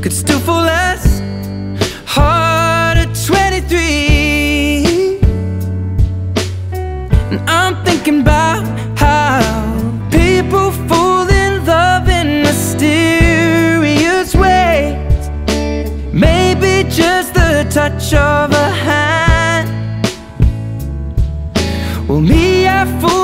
could still fall as hard at 23. And I'm thinking about how people fall in love in mysterious ways. Maybe just the touch of a hand. Well, me, I fall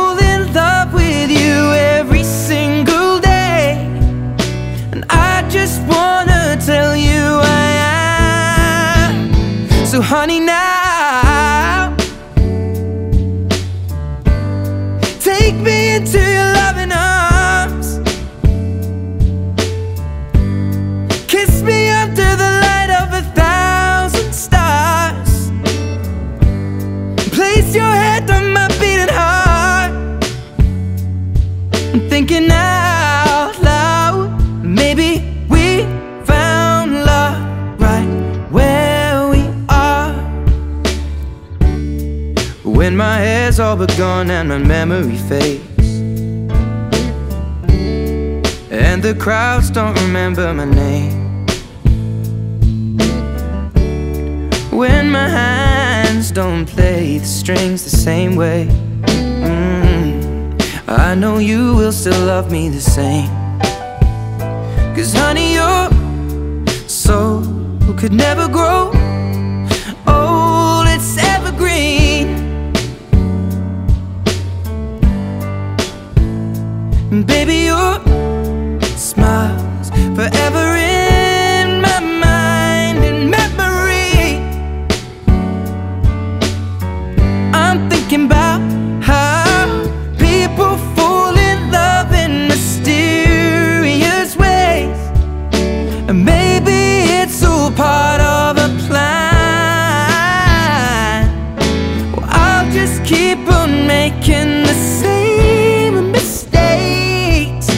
thinking out loud. Maybe we found love right where we are. When my hair's all but gone and my memory fades. And the crowds don't remember my name. When my hands don't play the strings the same way. I know you will still love me the same. Cause honey, your soul could never grow old, it's evergreen. And Baby, your smiles forever in my mind and memory. I'm thinking about making the same mistakes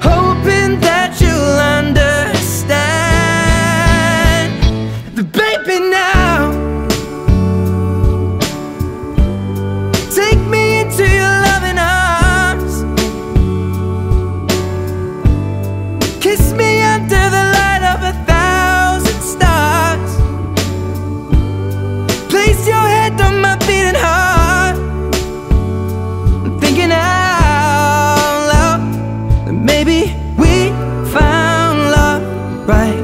Hoping that you'll understand. The baby now Take me into your loving arms. Kiss me under the light of a thousand stars. Place your head on 乖。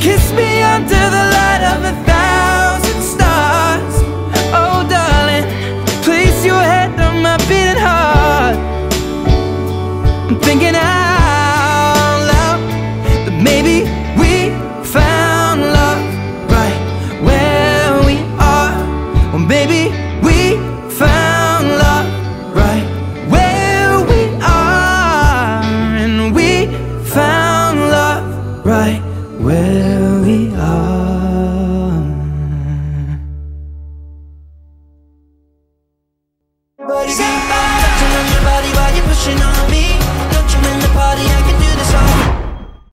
kiss me under the light of a thousand stars. Oh, darling, place your head on my beating heart. I'm thinking I.